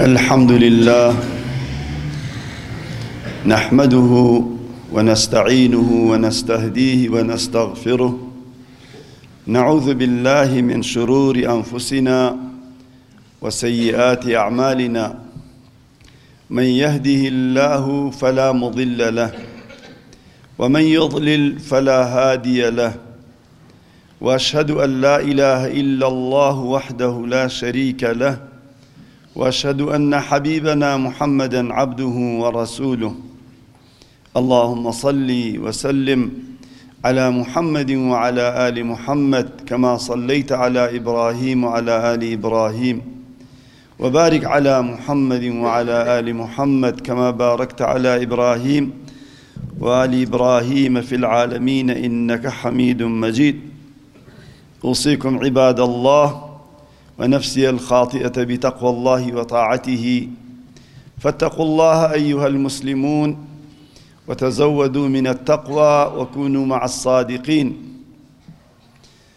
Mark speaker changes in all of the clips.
Speaker 1: الحمد لله نحمده ونستعينه ونستهديه ونستغفره نعوذ بالله من شرور أنفسنا وسيئات أعمالنا من يهده الله فلا مضل له ومن يضلل فلا هادي له وأشهد أن لا إله إلا الله وحده لا شريك له واشهد ان حبيبنا محمدا عبده ورسوله اللهم صل وسلم على محمد وعلى ال محمد كما صليت على ابراهيم وعلى ال ابراهيم وبارك على محمد وعلى ال محمد كما باركت على ابراهيم وال ابراهيم في العالمين انك حميد مجيد اوصيكم عباد الله ونفسي الخاطئة بتقوى الله وطاعته فاتقوا الله أيها المسلمون وتزودوا من التقوى وكونوا مع الصادقين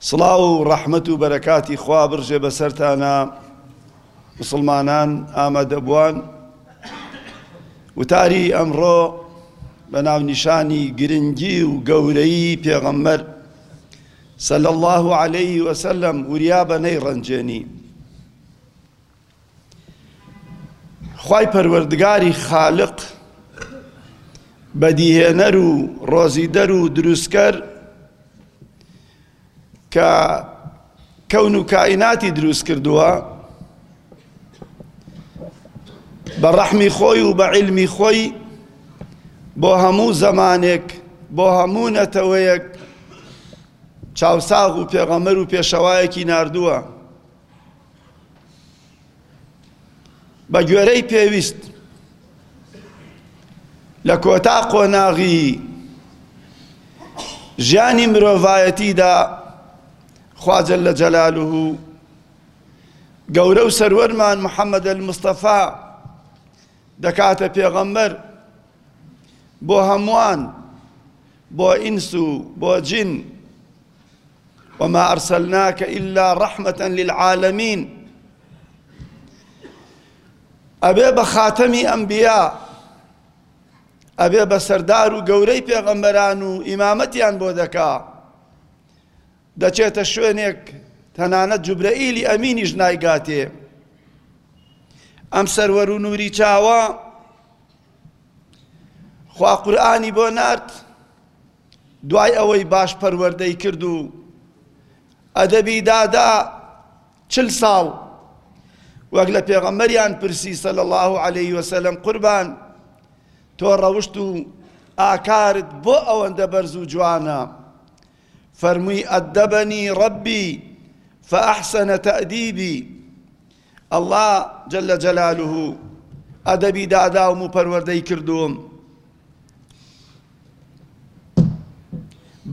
Speaker 1: سڵاو و ڕەحمەت و بەرەکاتی خوا بڕژێ بەسەرتانا مسڵمانان ئامادەبوان وتاری ئەمڕۆ بە ناونیشانی گرنگی و گەورەی پێغەمبەر صلی الله عليه وسلم وریا بە نەیڕەنجێنی خوای پەروەردگاری خالق بەدیهێنەر و ڕۆزیدەر و دروستکەر کە کەون و کائیناتی دروست کردووە بە ڕەحمی خۆی و بە عیلمی خۆی بۆ هەموو زەمانێک بۆ هەموو نەتەوەیەک چاوساغ و پێغەمەر و پێشەوایەکی ناردووە بە گوێرەی پێویست لە کۆتا قۆناغی ژیانی مرۆڤایەتیدا خواجە لە جەلالوه گەورە و سەروەرمان محەممەد المستەفا دەکاتە پێغەمبەر بۆ هەمووان بۆ ئینس و بۆ جین وما ارسلناک الا رحمة للعالمین ئەبێ بە خاتەمی ئەمبیا ئەبێ بە سەردار و گەورەی پێغەمبەران و ئیمامەتیان بۆ دەکا دەچێتە شوێنێک تەنانەت جوبرەئیلی ئەمینیش نایگاتێ ئەم سەروەر و نووری چاوە خوا قورآانی بۆ نارد دوای ئەوەی باش پەروەردەی کرد و ئەدەبی دادا چل ساڵ وەک لە پێغەمبەریان پرسی صلی الله علیه وسلم قوربان تۆ ڕەوشت و ئاکارت بۆ ئەوەندە بەرز و جوانە فەرمووی ئەدەبەنی ڕەبی فەئەحسەنە تەئدیبی اللە جل جلالە ئەدەبی داداوم و پەروەردەی کردووم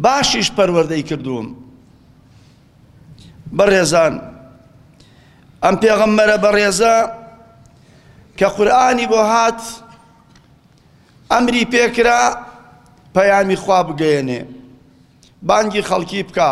Speaker 1: باشیش پەروەردەی کردووم بەڕێزان ئەم پێغەمبەرە بەڕێزە کە قورآانی بۆ هات ئەمری پێکرا پەیامی خوا بگەیەنێ بانگی خەڵکی بکە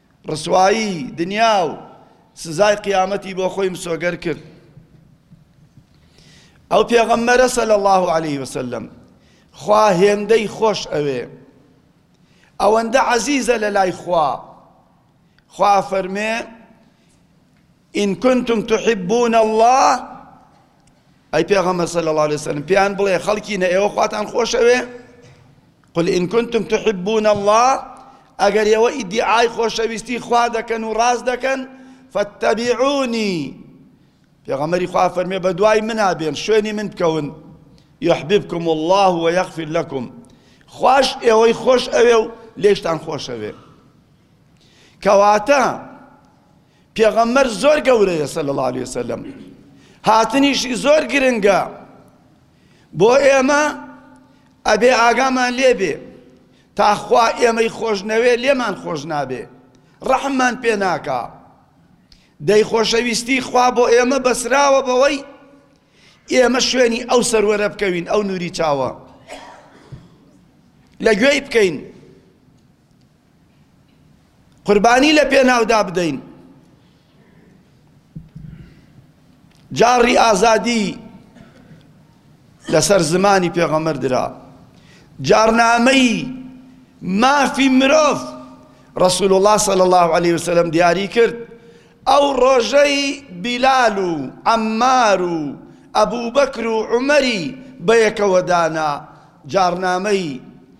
Speaker 1: ڕسوایی دنیا و سزای قیامەتی بۆ خۆی مسۆگەر کرد ئەو پێغەمبەرە صلی الله علیه وسلم خوا هێندەی خۆش ئەوێ ئەوەندە عەزیزە لە لای خوا خوا فەرمێ ان کنتم تحبون اللە، ئەی پێغەمبەر صلی اللە علیە وسلم پێیان بڵێ خەڵکینە ئێوە خواتان خۆشەوێ قل ان کنتم تحبون اللە ئەگەر ئێوە ئیدیعای خۆشەویستی خوا دەکەن و ڕاست دەکەن فاتبعونی پێغەمبەری خوا فەرمێ بە دوای منا بێن شوێنی من بکەون يحببكم الله ويغفر لكم خوش ئێوەی خۆش ئەوێ و لێشتان خۆشەوێ کەواتە پێغەمبەر زۆر گەورەیە صلی اللە علیە وسلم هاتنیشی زۆر گرنگە بۆ ئێمە ئەبێ ئاگامان لێبێ تاخوا ئێمەی خۆشنەوێ لێمان خۆش نابێ ڕەحممان پێ ناکا دەی خۆشەویستی خوا بۆ ئێمە بەسراوە بەوەی ئێمە شوێنی ئەو سەروەرە بکەوین ئەو نوری چاوە لە گوێی بکەین قوربانی لە پێناودا بدەین جاڕی ئازادی لەسەر زمانی پێغەمبەر درا جارنامەی مافی مرۆڤ رسول الله صلی الله عليه وسلم دیاری کرد ئەو ڕۆژەی بیلال و عەمار و ئەبوو بەکر و عومەری بەیەکەوەدانا جارنامەی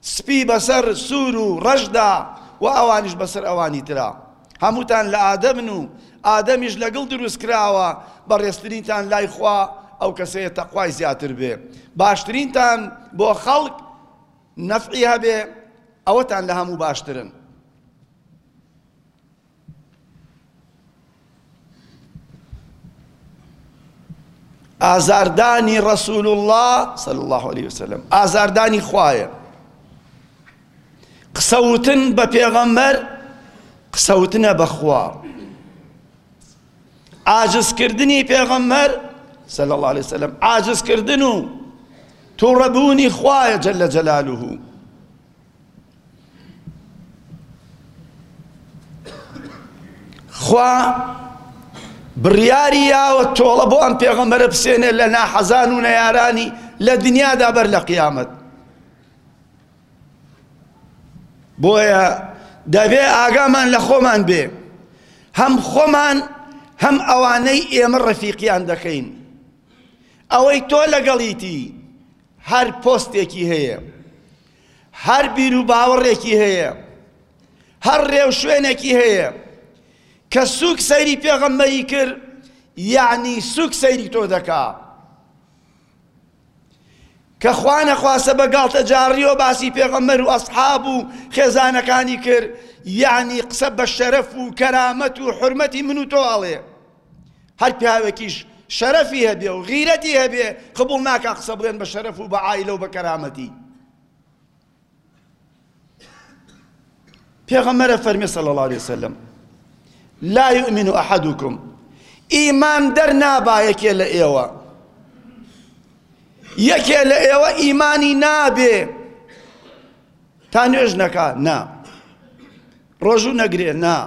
Speaker 1: سپی بەسەر سوور و ڕەشدا و ئەوانیش بەسەر ئەوانی ترا. هەمووتان لە ئادەمن و ئادەمیش لە گڵ دروست کراوە، بەڕێزترینتان لای خوا ئەو کەسەیە تەقوای زیاتر بێ، باشترینتان بۆ خەڵک نەفعی هەبێ، ئەوەتان لە هەموو باشترن. ئازاردانی ڕسول الله صلی الله عليه وسلم ئازاردانی خوایە قسەوتن بە پێغەمبەر قسەوتنە بەخوا ئاجزکردنی پێغەمبەر صلی الله عليه وسلم ئاجزکردن و تووڕەبوونی خوایە جل جلاله خوا بڕیاری یاوە تۆڵە بۆ ئەم پێغەمبەرە بسێنێ لە ناحەزان و نەیارانی لە دنیادا بەر لە قیامەت بۆیە دەبێ ئاگامان لە خۆمان بێ هەم خۆمان هەم ئەوانەی ئێمە ڕەفیقیان دەکەین ئەوەی تۆ لەگەڵیتی هەر پۆستێکی هەیە هەر بیروباوەڕێکی هەیە، هەر ڕێوشوێنێکی هەیە، کە سووک سەیری پێغەمبەری کرد یەعنی سووک سەیری تۆ دەکا. کە خوا نەخواستە بە گاڵتەجاڕیەوە باسی پێغەمبەر و ئەسحاب و خێزانەکانی کرد یەعنی قسە بە شەرەف و کەرامەت و حورمەتی من و تۆ ئەڵێ. هەر پیاوێکیش شەرەفی هەبێ و غیرەتی هەبێ قبوڵ ناکا قسە بڵێن بە شەرەف و بە عائیلە و بە کەرامەتی پێغەمبەرە فەرمی صلی الله علیه وسلم لا يؤمن احدكم ئیمان دەرنابا یەکێ لە ئێوە یەکێ لە ئێوە ئیمانی نابێ تا نوێژ نەکا نا ڕۆژوو نەگرێ نا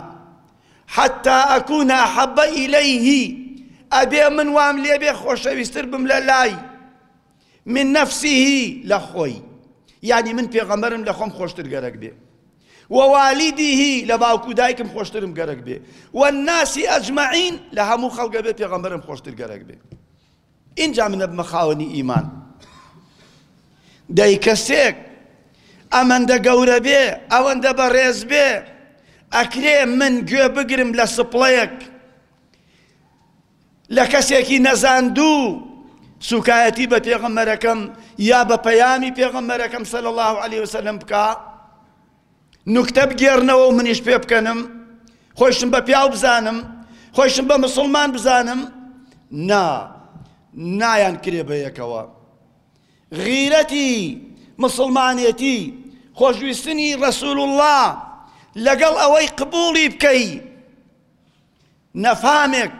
Speaker 1: حتی اکون احب الیه ئەبێ من وام لێ بێ خۆشەویستر بم لە لای من نفسه لە خۆی یانی من پێغەمبەرم لە خۆم خۆشتر گەرەک بێ ووالده لە باوک و دایکم خۆشترم گەرەک بێ والناس اجمعین لە هەموو خەڵگە بێ پێغەمبەرم خۆشتر گەرەک بێ ئینجا من ئەبمە خاوەنی ئیمان. دەی کەسێک ئەمەندە گەورە بێ، ئەوەندە بەڕێز بێ، ئەکرێ من گوێ بگرم لە سپڵەیەک، لە کەسێکی نەزاندوو سوکایەتی بە پێغەمبەرەکەم یا بە پەیامی پێغەمبەرەکەم صلی اللە علیە وسلم بکا؟ نوکتە بگێڕنەوە و منیش پێ بکەنم، خۆیشم بە پیاو بزانم، خۆیشم بە مسوڵمان بزانم، نا، نایانکرێ بە یەکەوە. غیرەتی مسوڵمانێتی، خۆشویستنی رەسول اللە، لەگەڵ ئەوەی قبوڵی بکەی نەفامێک،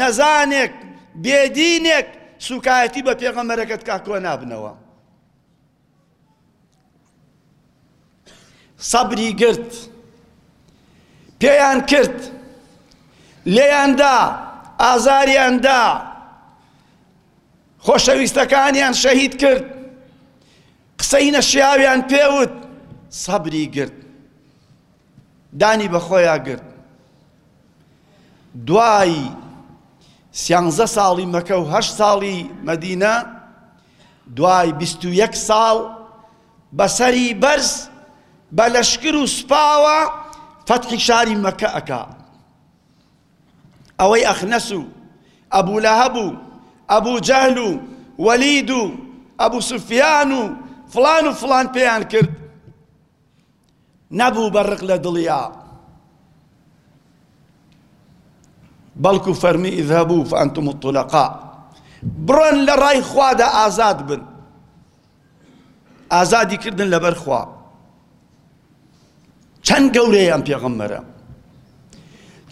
Speaker 1: نەزانێک، بێدینێک سوکایەتی بە پێغەمبەرەکەت کا کۆنابنەوە. سەبری گرت پێیان کرد لێیاندا ئازاریاندا خۆشەویستەکانیان شەهید کرد قسەی نەشیاویان پێوت سەبری گرت دانی بە خۆیا گرت دوای سیانزە ساڵی مەکە و هەشت ساڵی مەدینە دوای بیست و یەک ساڵ بە سەری بەرز بە لەشکر و سوپاوە فەتحی شاری مەکە ئەکا ئەوەی ئەخنەس و ئەبوو لەهەب و ئەبوو جەهل و وەلید و ئەبوو سوفیان و فڵان و فڵان پێیان کرد نەبوو بە ڕق لە دڵیا بەڵکو فەرمی اذهبوا فانتم الطلقاء بڕۆن لە ڕای خوادا ئازاد بن ئازادی کردن لەبەر خوا چەند گەورەیە ئەم پێغەمبەرە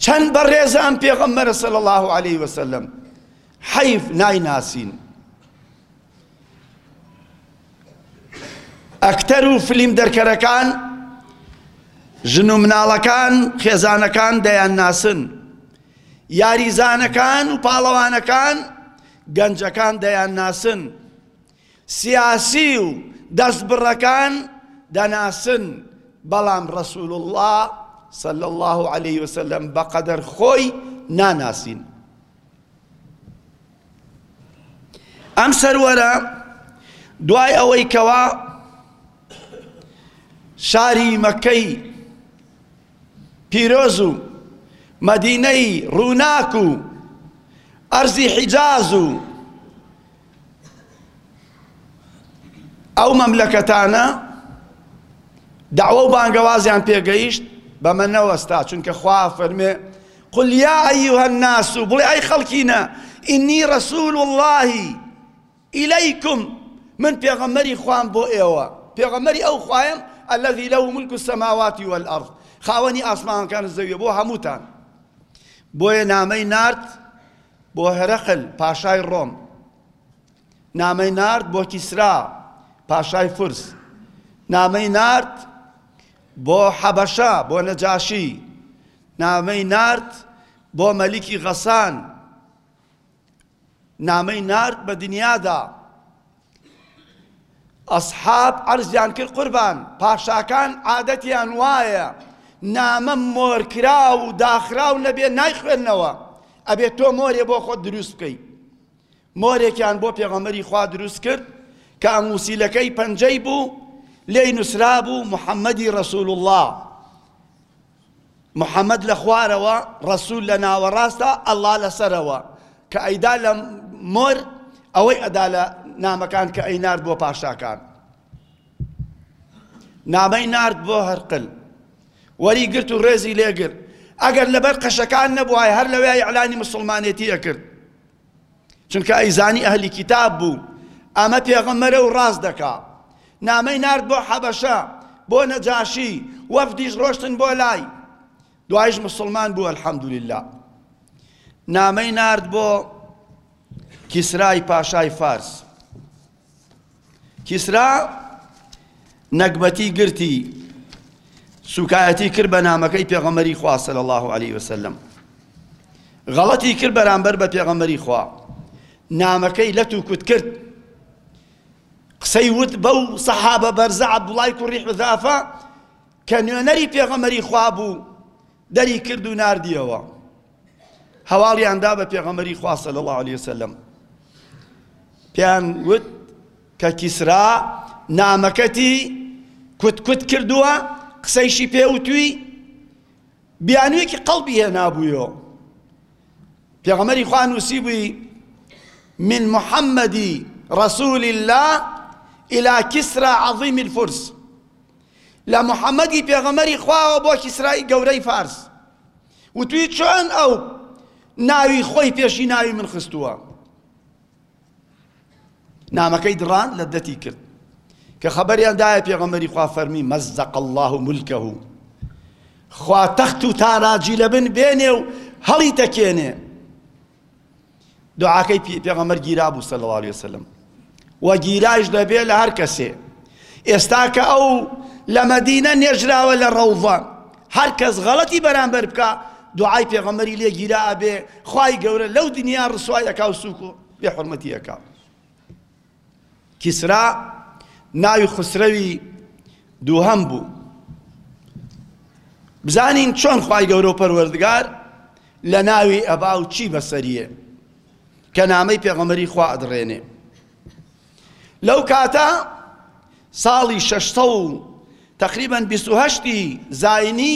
Speaker 1: چەند بەڕێزە ئەم پێغەمبەرە صلی الله عليه وسلم حیف نایناسین ئەکتەر و فلیم دەرکەرەکان ژن و مناڵەکان خێزانەکان دەیان ناسن یاریزانەکان و پاڵەوانەکان گەنجەکان دەیان ناسن سیاسی و دەست بڕەکان دەناسن بەڵام ڕسول الله صلى الله عليه وسلم بەقەدەر خۆی ناناسین ئەم سەروەرە دوای ئەوەی کەوا شاری مەکەی پیرۆز و مەدینەی ڕووناک و ئەرزی حیجاز و ئەو مەملەکەتانە داوە و بانگەوازیان پێگەیشت بەمە نەوەستا چونکە خوا فەرمێ قل یا ایها الناس بڵێ ئەی خەڵکینە انی رسول اللە الیکم من پێغەمبەری خوام بۆ ئێوە پێغەمبەری ئەو خوایم الذی له ملک السماوات والارض خاوەنی ئاسمانەکان زەویە بۆ هەمووتان بۆیە نامەی نارد بۆ هەرەقل پاشای ڕۆم نامەی نارد بۆ کیسرا پاشای فرس نامەی نارد بۆ حەبەشە بۆ نەجاشی نامەی نارد بۆ مەلیکی غەسان نامەی نارد بە دنیادا ئەسحاب عەرزیان کرد قوربان پاشاکان عادەتیان وایە نامە مۆرکراو و داخراو نەبێ نایخوێندنەوە ئەبێ تۆ مۆرێ بۆ خۆت دروست بکەی مۆرێکیان بۆ پێغەمەری خوا دروست کرد کە ئەموسیلەکەی پەنجەی بوو لێی نووسرا بوو محەممەدی ڕەسول الله محمد لە خوارەوە ڕەسول لە ناوەڕاستە ئەڵا لە سەرەوە کە ئەیدا لە مۆر ئەوەی ئەدا لە نامەکان کە ئەی نارد بۆ پاشاکان نامەی نارد بۆ هەرقل وەری گرت و ڕێزی لێگرت ئەگەر لەبەر قەشەکان نەبووای هەر لەوێ ئەعلانی مسلمانێتی ئەکرد چونکە ئەیزانی ئەهلی کیتاب بوو ئەمە پێغەمبەرە و ڕاست دەکا نامەی نارد بۆ حەبەشە بۆ نەجاشی وەفدیش ڕۆشتن بۆ لای دوایش مسلمان بوو الحەمدلله نامەی نارد بۆ کیسرای پاشای فارس کیسرا نەگبەتی گرتی سوکایەتی کرد بە نامەکەی پێغەمەری خوا صلی الله علیه وسلم غەڵەتی کرد بەرامبەر بە پێغەمەری خوا نامەکەی لەت و کوت کرد قسەی وت بەو سەحابە بەرزە عەبدوڵای کوڕی حوزافە کە نوێنەری پێغەمەری خوا بوو دەری کرد و ناردیەوە هەواڵیان دا بە پێغەمبەری خوا صلی الله علیه وسلم پێیان وت کە کیسرا نامەکەتی کوت کوت کردووە قسەیشی پێوتوی بیانوێکی قەڵبی هێنابوویەوە پێغەمەری خوا نووسی بووی من محمد رسول الله إلى كسرى عظيم الفرس لە محمدی پێغەمبەری خواوە بۆ کیسرای گەورەی فارس وتوی چۆن ئەو ناوی خۆی پێشی ناوی من خستووە نامەکەی دڕان لە دەتی کرد کە خەبەریان دایە پێغەمبەری خوا فەرمی مەزەق الله و ملکەه خوا تەخت و تاراجی لە بن بێنێ و هەڵی تەکێنێ دوعاکەی پی پێغەمبەر گیرابوو صلی الله علیه وسلم و گیرایش دەبێ لە هەر کەسێ ئێستا کە ئەو لە مەدینە نێژراوە لە ڕەوضە هەر کەس غەڵەتی بەرامبەر بکە دوعای پێغەمبەری لێ گیرا ئەبێ خوای گەورە لەو دنیا ڕسوایەکا و سوکو بێ حرمەتیەکە کیسرا ناوی خوسرەوی دووهەم بوو بزانین چۆن خوای گەورە و پەروەردگار لە ناوی ئەبا و چی بەسەریە کە نامەی پێغەمەری خوا ئەدڕێنێ لەو کاتە ساڵی شەشتە و تقریبا بیستهشتی زینی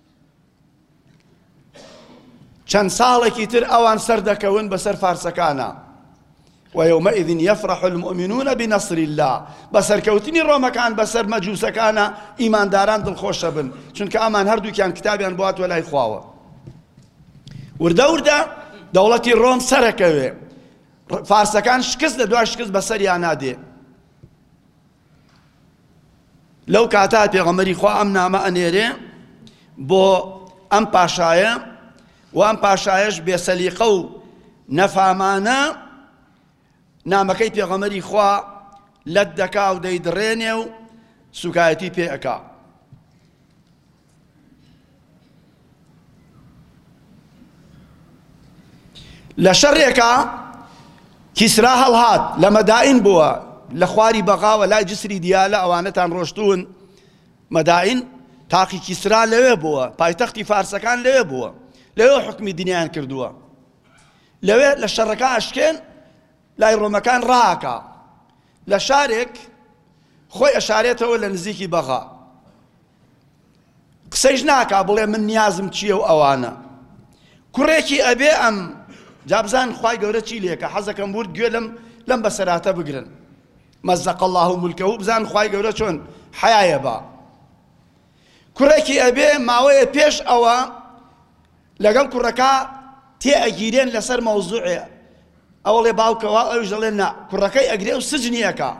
Speaker 1: چەند ساڵێکی تر ئەوان سەردەکەون بەسەر فارسەکانە ويومئذ يفرح المؤمنون بنصر الله بەسەرکەوتنی ڕۆمەکان بەسەر مەجوسەکانە ئیمانداران دڵخۆشە بن چونکە ئەمان هەردووکیان کتابیان بوات وە لای خواوە وردە وردە دەوڵەتی ڕۆم سەرەکەوێ فارسەکان شکست لە دوای شکست بەسەریان نادێ لەو کاتە پێغەمبەری خوا ئەم نامە ئەنێرێ بۆ ئەم پاشایە و ئەم پاشایەش بێسەلیقە و نەفامانە نامەکەی پێغەمەری خوا لەت دەکا و دەیدڕێنێ و سوکایەتی پێ ئەکا لە شەڕێکا کیسرا هەڵهات لە مەدائین بووە لە خواری بەغاوە لای جسری دیالە ئەوانەتان ڕۆشتون مەدائین تاقی کیسرا لەوێ بووە پایتەختی فارسەکان لەوێ بووە لەوێ حکمی دنیایان کردووە لەوێ لە شەڕەکە ئاشکێن لای ڕۆمەکان ڕاکا لە شارێک خۆی ئەشارێتەوە لە نزیکی بەغا قسەیش ناکا بڵێ من نیازم چییە و ئەوانە کوڕێکی ئەبێ ئەم جابزان خی گەورە چی لێکە حەزەکەم ورد گوێ لەم لەم بەسەراتە بگرن مەزەق الله و ملکە و بزان خی گەورە چۆن حیایە بە کوڕێکی ئەبێ ماوەیە پێش ئەوە لەگەڵ کوڕەکە تێ ئەگیرێن لەسەر مەوزوعێ ئەوڵێ باوکە وا ئەوش دەڵێن نا کوڕەکەی ئەگرێ و سجنی ئەکا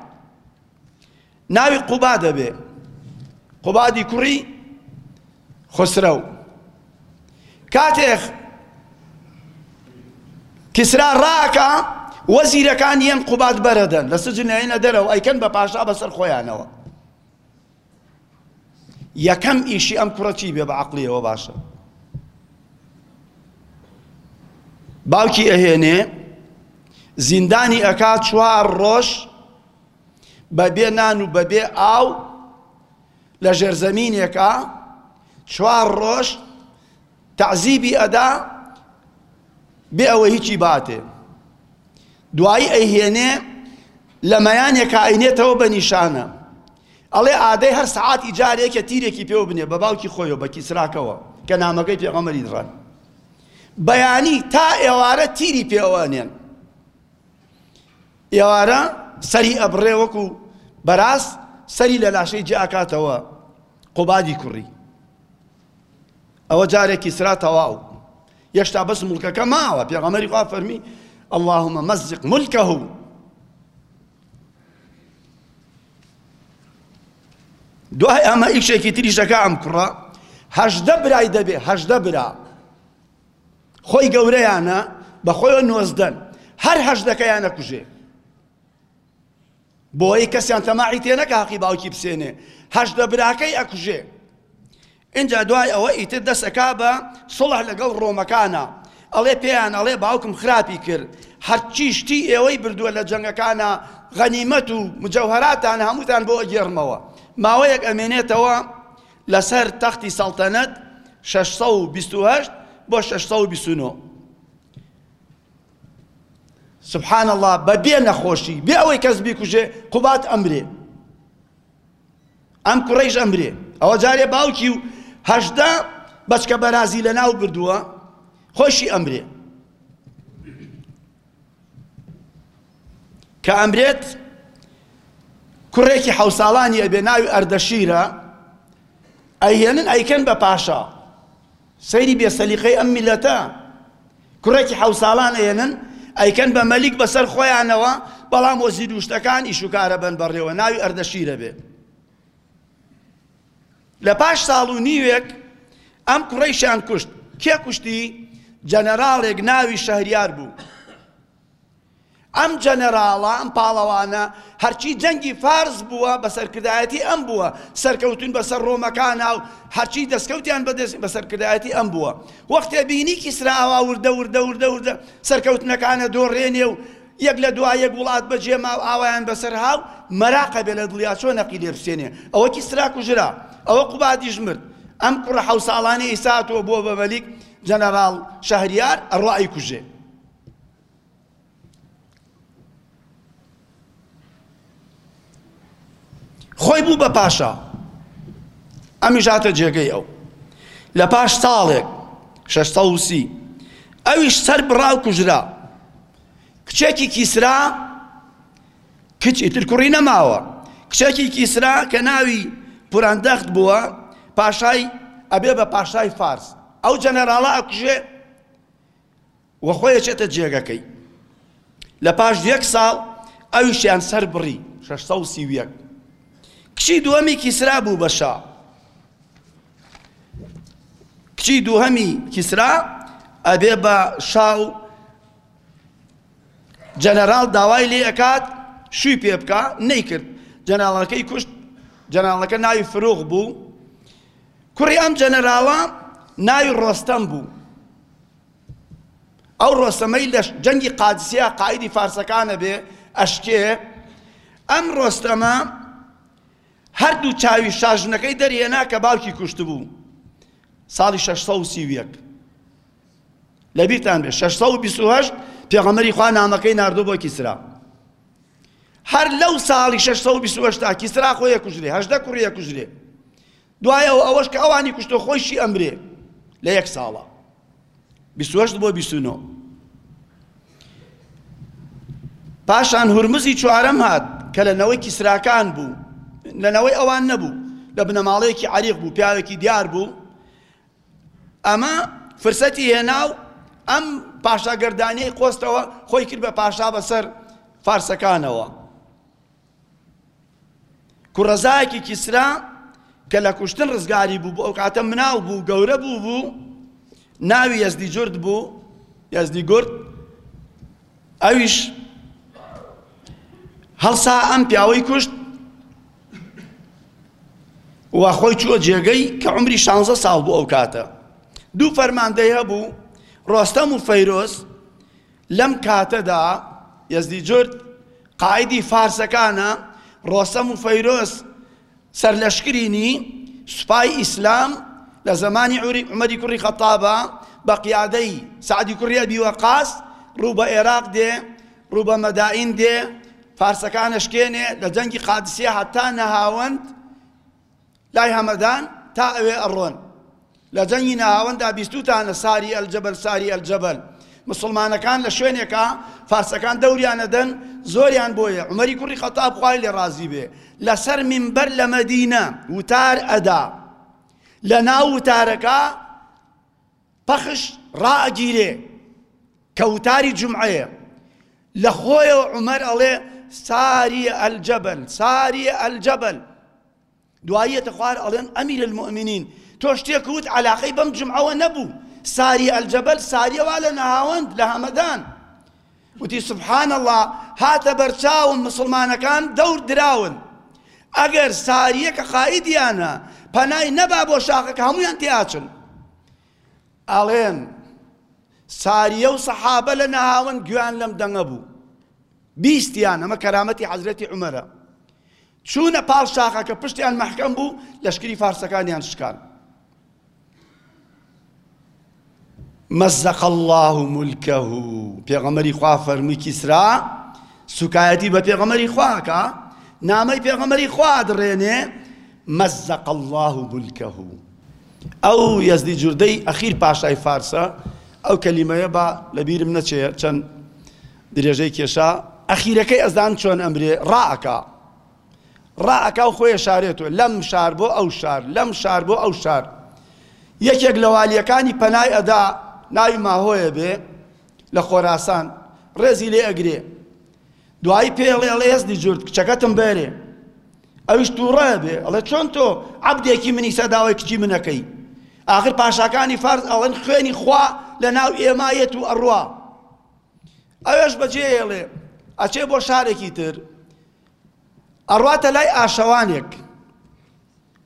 Speaker 1: ناوی قوبا دەبێ قوبادی کوڕی خسرە و کاتێخ کسرا ڕاکە وەزیرەکان یەن قوبات بەرەدەن لە سجن لەێنە دەرەوە ئەیکەن بە پاشا بەسەر خۆیانەوە یەکەم ئیشی ئەم کوڕە چی بێ بە عەقڵیەوە باشە باوکی ئەهێنێ زیندانی ئەکا چوار ڕۆژ بەبێ نان و بەبێ ئاو لە ژێرزەمینێکە چوار ڕۆژ تەعزیبی ئەدا بێ ئەوە هیچی باتێ دوایی ئەیهێنێ لە مەیانێکە ئەینێتەوە بە نیشانە ئەڵێ ئادەی هەر سەعاتی جارێکە تیرێکی پێوە بنێ بە باوکی خۆیەوە بە کیسراکەوە کە نامەکەی پێغەمەری دڕن بەیانی تا ئێوارە تیری پێوە نێن ئێوارە سەری ئەبڕێ وەکو بەراز سەری لە لاشەی جیاکاتەوە قوبادی کوڕی ئەوە جارێکی سرا تەواو یەشتا بەس مڵکەکە ماوە پێغەمەری خوا فەرمی اللهم مزق ملكه دوای ئەمە ئیشێکی تریش دەکا ئەم کوڕە هەژدە برای دەبێ هەژدە برا خۆی گەورەیانە بە خۆیەوە نۆزدەن هەر هەژدەکەیانە کوژێ بۆی کەسیان تەماعی تێنەکە هەقی باوکی بسێنێ هەژدە براکەی ئەکوژێ ئینجا دوای ئەوە ئیتر دەست ئەکا بە سوڵح لەگەڵ ڕۆمەکانا ئەڵێ پێیان ئەڵێ باوکم خراپی کرد هەرچی شتی ئێوەی بردووە لە جەنگەکانا غەنیمەت و مجەوهەراتان هەمووتان بۆ ئەگێڕمەوە ماوەیەک ئەمێنێتەوە لەسەر تەختی سەڵتەنەت 628 بۆ 629 سبحان الله بە بێ نەخۆشی بێ ئەوەی کەس بیکوژێ قوبات ئەمرێ ئەم کوڕەیش ئەمرێ ئەوە جارێ باوکی و هەژدە بەچکە بەرازی لە ناو بردووە خۆشی ئەمرێ کە ئەمرێت کوڕێکی حەو ساڵانی ئەبێ ناوی ئەردەشیرە ئەیهێنن ئەیکەن بە پاشا سەیری بێ سەلیقەی ئەم میلەتە کوڕێکی حەوت ساڵان ئەیەنن ئەیکەن بە مەلیک بەسەر خۆیانەوە بەڵام وەزیر و شتەکان ئیش و کارە بەن بەڕێوە ناوی ئەردەشیرە بێ لە پاش ساڵ و نیوێک ئەم کوڕەیشیان کوشت کێ کوشتی جەنەراڵێک ناوی شەهریار بوو ئەم جەنەراڵە، ئەم پاڵەوانە، هەرچی جەنگی فارس بووە بە سەرکردایەتی ئەم بووە، سەرکەوتوون بەسەر ڕۆمەکانا و هەرچی دەسکەوتیان بەدەست بە سەرکردایەتی ئەم بووە. وەختێ بینی کیسرا ئاوا وردە وردە وردە وردە سەرکەوتنەکان ئەدۆڕێنێ و یەک لە دوا یەک وڵات بەجێ ما و ئاوایان بەسەر ها و مەراق ئەبێ لە دڵیا چۆن نەقی لێ بسێنێ ئەوە کیسرا کوژرا، ئەوە قوبادیش مرد، ئەم کوڕە حەوت ساڵانەی ئیساتووە بۆ بەبەلیک جەنەراڵ شەهریار ئەڕوا ئەیکوژێ. خۆی بوو بە پاشا ئەمیش هاتە جێگەی ئەو لە پاش ساڵێک شەشتا وسی ئەویش سەر بڕا و کوژرا کچێکی کیسرا کچی تر کوڕی نەماوە کچێکی کیسرا کە ناوی پوراندەخت بووە پاشای ئەبێ بە پاشای فارس ئەو جەنەراڵە ئەکوژێ و خۆی ئەچێتە جێگەکەی لە پاش یەک ساڵ ئەویشیان سەر بڕی شەش سەد و سی و یەک کچی دووەمی کیسرا بوو بە شا کچی دووهەمی کیسرا ئەبێ بە شا و جەنەرال داوای لێ ئەکات شووی پێ بکە نەیکرد جەناڵەکەی کوشت جەناڵەکە ناوی فرۆغ بوو کوڕی ئەم جەنەراڵە ناوی ڕۆستەم بوو ئەو ڕۆستەمەی لە جەنگی قادسیە قائیدی فارسەکانە بێ ئەشکێ ئەم ڕۆستەمە هەردوو چاوی شاژنەکەی دەرهێنا کە باوکی کوشتبوو ساڵی 631 لەبیرتان بێ 628 پێغەمەری خوا نامەکەی ناردۆ بۆ کیسرا هەر لەو ساڵی 628 تا کیسرا خۆیە کوژرێ هەشدە کوڕیە کوژرێ دوای ئەو ئەوەش کە ئەوانی کوشتۆ خۆیشی ئەمرێ لە یەک ساڵە بیست و هەشت بۆ بیست و نۆ پاشان هورمزی چوارەم هات کە لە نەوەی کیسراکان بوو لە نەوەی ئەوان نەبوو لە بنەماڵەیەکی عریق بوو پیاوێکی دیار بوو ئەمە فرسەتی هێنا و ئەم پاشاگەردانیەی قۆستەوە خۆی کرد بە پاشا بەسەر فارسەکانەوە کوڕەزایەکی کیسرا کە لە کوشتن ڕزگاری بوو بوو ئەو کاتە مناڵ بوو گەورە بوو بوو ناوی یەزدی جورد بوو یەزدی گورد ئەویش هەڵسا ئەم پیاوەی کوشت و خۆی چووە جێگەی کە عمری شانزە ساڵ بوو ئەو کاتە دوو فەرماندەی هەبوو ڕۆستەم و فەیرۆز لەم کاتەدا یەزدیجورت قائیدی فارسەکانە ڕۆستەم و فەیرۆز سەرلەشکرینی سوپای ئیسلام لە زەمانی عومەری کوڕی خەتابە بە قیادەی سعدی کوڕی ئەبی وەقاس ڕوو بە ئێراق دێ ڕوو بە مەدائین دێ فارسەکانەشکێنێ لە جەنگی قادسیە هەتا نەهاوەند لای هەمەدان تا ئەوێ ئەڕۆن. لە جەنگی نەهاوەندا بیستووتانە ساری ئەلجەبەل ساری ئەلجەبەل موسڵمانەکان لە شوێنێکا فارسەکان دەوریان ئەدەن زۆریان بۆیە عومەری کوڕی خەتاب خوای لێ ڕازی بێ لەسەر مینبەر لە مەدینە وتار ئەدا لە ناو وتارەکە پەخش ڕائەگیرێ کە وتاری جومعەیە لە خۆیەوە عومەر ئەڵێ ساری الجبل ساری الجبل دوایی یەتە خوار ئەڵێن ئەمیر المؤمنین تۆ شتێک وت علاقەی بەم جمعەوە نەبوو ساری الجبل ساریەوە لە نهاوەند لە هەمەدان وتی سبحان اللە هاتە بەرچاوم مسوڵمانەکان دەور دراون ئەگەر ساریەکە قائیدیانە پەنای نەبا بۆ شاخەکە هەمویان تیاچن ئەڵێن ساریە و سەحابە لە نەهاون گویان لەم دەنگە بوو بیستیان ئەمە کەرامەتی حەزرەتی عمەرە چوونە پاڵ شاخەکە پشتیان مەحکەم بوو لەشکری فارسەکانیان شکان. مزق الله ملکه پێغەمەری خوا فەرمووی کیسرا سوکایەتی بە پێغەمەری خواکە نامەی پێغەمەری خوا دڕێنێ مزق الله ملکه ئەو یەزدی جوردەی ئەخیر پاشای فارسە ئەو کەلیمەیە بە لەبیرم نەچێ چەند درێژەی کێشا ئەخیرەکەی ئەزان چۆن ئەمرێ ڕا ئەکا ڕا ئەکا و خۆی ئەشارێتەوە لەم شار بۆ ئەو شار لەم شار بۆ ئەو شار یەکێک لە والیەکانی پەنای ئەدا ناوی ماهۆیە بێ لە خۆراسان ڕێزی لێ ئەگرێ دوایی پێڵێ ئەڵێ هێزدی جورد کچەکەتم بەرێ ئەویش تووڕە بێ ئەڵێ چۆن تۆ عەبدێکی منی سەداوای کچی منەکەی ئاخر پاشاکانی فارس ئەڵێن خوێنی خوا لە ناو ئێمایەت و ئەڕوا ئەوێش بەجێهێڵێ ئەچێ بۆ شارێکی تر ئەڕواتە لای ئاشەوانێک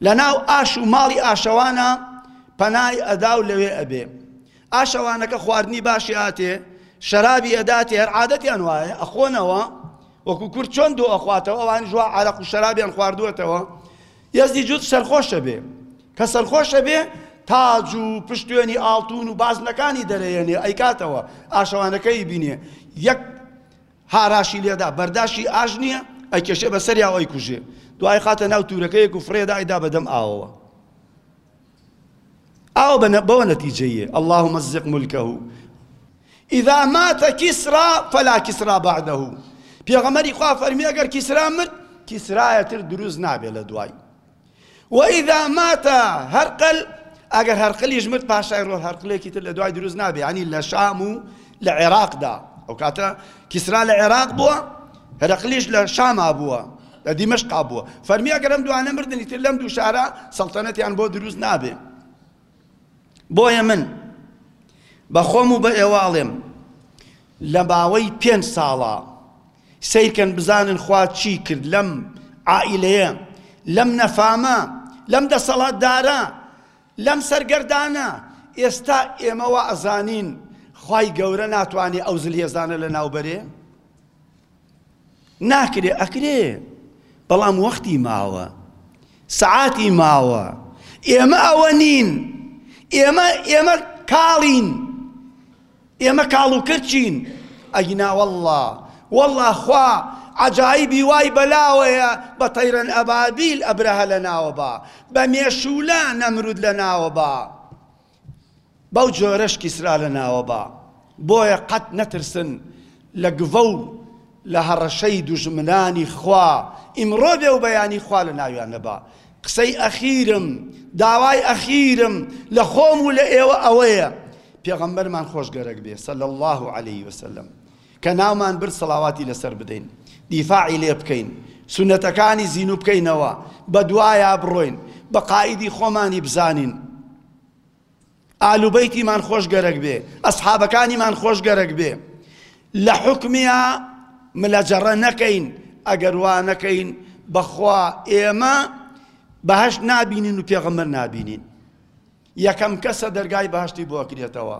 Speaker 1: لە ناو ئاش و ماڵی ئاشەوانە پەنای ئەدا و لەوێ ئەبێ ئاشەوانەکە خواردنی باشی ئاتێ شەرابی ئەداتێ هەر عادەتیان وایە ئەخۆنەوە وەکو کورد چۆن دۆ ئەخواتەوە ئەوان ژوا عرق و شەرابیان خواردووەتەوە یەزدی جووت سەرخۆش ئەبێ. کە سەرخۆش ئەبێ، تاج و پشتوێنی ئاڵتوون و بازنەکانی دەرەیەنێ، ئەیکاتەوە، ئاشەوانەکەی ئەیبینێ، یەک هاراشی لێدا، بەرداشی ئاش نییە، ئەیکێشێ بە سەریا و ئەیکوژێ. دوایی ئەیخاتە ناو تورەکەیەک و فڕێ ئەدا ئەیدا بە دەم ئاوەوە. ئاو بەوە نەتیجەیە اللە مزق ملکه اذا مات کیسرا فلا کیسرا بعده پێغەمەری خوا فەرمی ئەگەر کیسرا مرد کیسرایە تر دروست نابێ لە دوای وإذا مات هەرقل ئەگەر هەرقلیش مرد پاشای ڕۆ هەرقلێکی تر لە دوای دروست نابێ ینی لە شام و لە عێراقدا ئەو کاتە کیسرا لە عێراق بووە هەرقلیش لە شاما بووە لە دیمەشقا بووە. فەرمی ئەگەر ئەم دوانە مردن ئیتر لەم دوو شارە سەڵتەنەتیان بۆ دروست نابێ. بۆیە من بە خۆم و بە ئێواڵێم لە ماوەی پێنج ساڵە سیرکەن بزانن خوا چی کرد لەم عائلەیە لەم نەفامە لەم دەسەڵاتدارە لەم سەرگەردانە ئێستا ئێمەوە ئەزانین خی گەورە ناتوانێ ئەو زل هێزانە لە ناوبەرێ ناکرێ ئەکرێ بەڵام وەختی ماوە سەعاتی ماوە ئێمە ئەوە نین ئێمە ئێمە کاڵین ئێمە کاڵ و کرچین ئەگینا والله والله خوا عجایبی وای بەلاوەیە بە تەیرەن ئەبابیل ئەبرەهە لە ناوە با بە مێشوولە نەمرود لە ناوە با بەو جۆرەش کیسرا لە ناوە با، بۆیە قەت نەترسن لە گڤە و لە هەڕەشەی دوژمنانی خوا، ئیمڕۆ بێ و بەیانی خوا لە ناویان نەبا. قسەی ئەخیرم، داوای ئەخیرم لە خۆم و لە ئێوە ئەوەیە، پێغەمبەرمان خۆش گەرەک بێ، صلی اللە علیە وسلم، کە ناومان برد سەڵاواتی لەسەر بدەین دیفاعی لێ بکەین سونەتەکانی زینوو بکەینەوە بە دوایا بڕۆین بە قائیدی خۆمانی بزانین ئالوبەیتیمان خۆش گەرەک بێ ئەسحابەکانیمان خۆش گەرەک بێ لە حکمیا ملەجەڕە نەکەین ئەگەر وا نەکەین بەخوا ئێمە بەهش نابینین و پێغەمبەر نابینین یەکەم کەسە دەرگای باشتی بۆکرێتەوە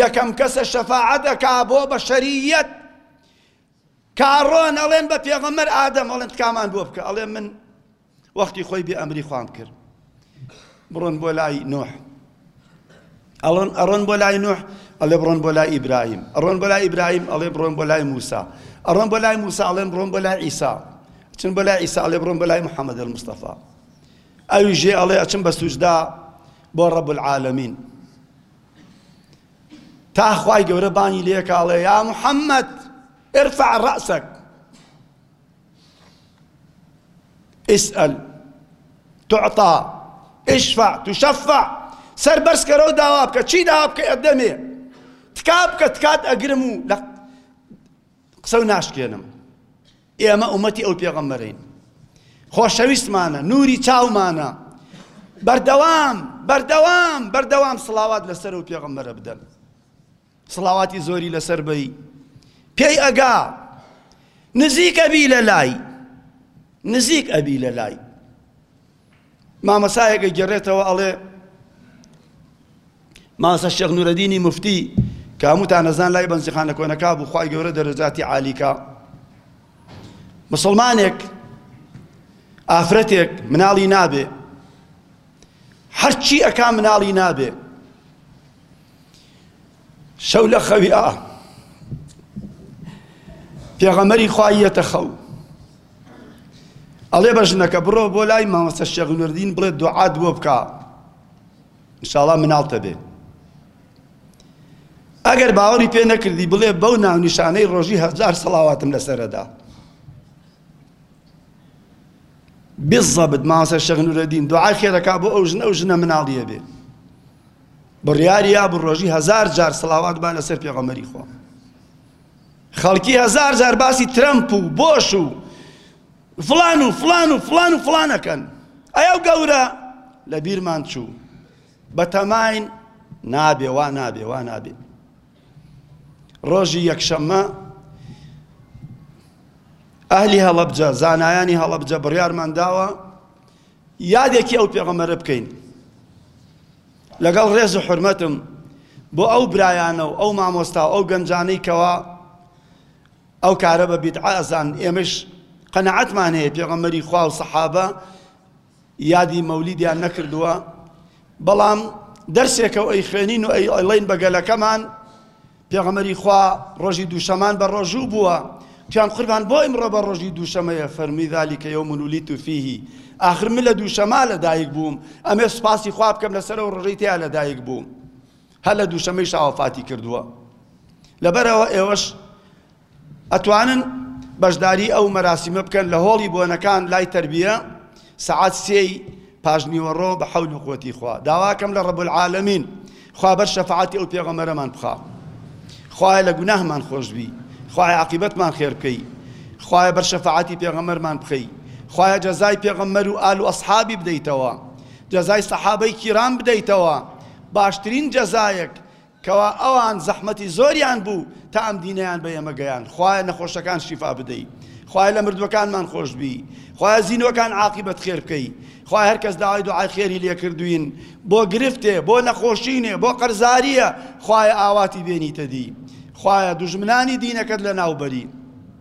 Speaker 1: یەکەم کەسە شەفاعەت ئەکا بۆ بەشەرییەت کاڕۆن ئەڵێن بە پێغەمەر ئادەم ئەڵێن تکامان بۆ بکە ئەڵێ من وەختی خۆی بێ ئەمری خوام کرد بڕۆن بۆ لای نوح ئەڵۆن ئەڕۆن بۆ لای نوح ئەڵێ بڕۆن بۆ لای ئیبراهیم ئەڕۆن بۆ لای ئیبراهیم ئەڵێ بڕۆن بۆ لای موسا ئەڕۆن بۆ لای موسا ئەڵێن بڕۆن بۆ لای عیسا چون بۆ لای عیسا ئەڵێ بڕۆن بۆ لای محەممەد المستەفا ئەوی ژێ ئەڵێ ئەچم بە سوجدا بۆ ڕەب العالمین تا خوای گەورە بانگی لێکاڵێ یا محەممەد ارفع رأسك اسأل تعطى اشفع تشفع سەر بەرز کەرە و داوا بکە چی داوا بکە ئەدەمێ تکا بکە تکات ئەگرم و لە قسە و ناشکێنم ئێمە ئومەتی ئەو پێغەمبەرەین خۆشەویستمانە نوری چاومانە بەردەوام بەردەوام بەردەوام سڵاوات لەسەر و پێغەمبەرە بدەن سڵاواتی زۆری لەسەر بی پێی ئەگا نزیک ئەبی لە لای نزیک ئەبی لە لای مامۆسایەک ئەگێڕێتەوە ئەڵێ مامۆستا شێخ نورەدینی مفتی کە هەمووتان نەزان لای بەنزیخانە کۆنەکا بوو خوای گەورە دەرەجاتی عالیکا مسلمانێک ئافرەتێک مناڵی نابێ هەرچی ئەکا مناڵی نابێ شەو لە خەوی ئا پێغەمەری خوا یەتە خەو ئەڵێ بە ژنەکە بڕۆ بۆ لای مامەسە شێغنردین بڵێ دوعات بۆ بکە انشاءڵا مناڵتە بێ ئەگەر باوەڕی پێ نەکردی بڵێ بەو ناونیشانەی ڕۆژی هەزار سەڵاواتم لەسەرەدا بزەبت ماسە شەغنورەدین دوعای خێرەکە بۆ ئەو ژنە ئەو ژنە مناڵیە بێ بڕیاری ئابڕۆژی هەزار جار سڵاوات با لەسەر پێغەمبەری خوا خەڵکی هەزار جار باسی ترەمپ و بۆش و فلان و فلان و فلان و فلانەکەن ئەو گەورە لە بیرمان چوو بەتەماین نابێ وا نابێ وا نابێ ڕۆژی یەکشەممە ئەهلی هەڵەبجە زانایانی هەڵەبجە بڕیارمان داوە یادێکی ئەو پێغەمەرە بکەین لەگەڵ ڕێز و حورمەتم بۆ ئەو برایانە و ئەو مامۆستا و ئەو گەنجانەی کەوا ئەو کارە بە بیدعە ئەزان ئێمەش قەناعەتمان هەیە پێغەمبەری خوا و سەحابە یادی مەولیدیان نەکردووە بەڵام دەرسێکە و ئەی خوێنین و ئەی ئەڵین بە گەلەکەمان پێغەمبەری خوا ڕۆژی دووشەمان بە ڕۆژوو بووە توام قوربان بۆ ئیمڕۆ بە ڕۆژی دووشەمەیە فەرمی ذلك یوم ولیدت فیه ئاخر من لە دووشەما لەدایک بووم ئەمێ سوپاسی خوا بکەم لەسەر ئەو ڕۆژەی تیا لەدایک بووم هەر لە دووشەمەی شاوەفاتی کردووە لەبەرەوە ئێوەش ئەتوانن بەشداری ئەو مەراسیمە بکەن لە هۆڵی بۆنەکان لای تەربیە سەعات سێی پاشنیوەڕۆ بە حەول و قوەتی خوا داواکەم لە ڕەب العالمین خوا بەر شەفاعەتی ئەو پێغەمەرەمان بخا خوایە لە گوناهمان خۆشبی خوایە عقیبەتمان خێر بکەی خوایە بەر شەفاعەتی پێغەمەرمان بخەی خوایە جەزای پێغەمەر و ئال و ئەسحابی بدەیتەوە جەزای سەحابەی کیران بدەیتەوە باشترین جەزایەک کوا ئەوان زەحمەتی زۆریان بوو تا ئەم دینەیان بە ئێمە گەیاند خوایە نەخۆشەکان شیفا بدەی خوایە لە مردوەکانمان خۆشبی خوایە زینوەکان عاقیبەت خێر بکەی خوای هەر کەس داوای دوعای خێری لێ کردوین بۆ گرفتێ بۆ نەخۆشینێ بۆ قەرزاریە خوایە ئاواتی بێنیتە دی خوایە دوژمنانی دینەکەت لە ناوبەری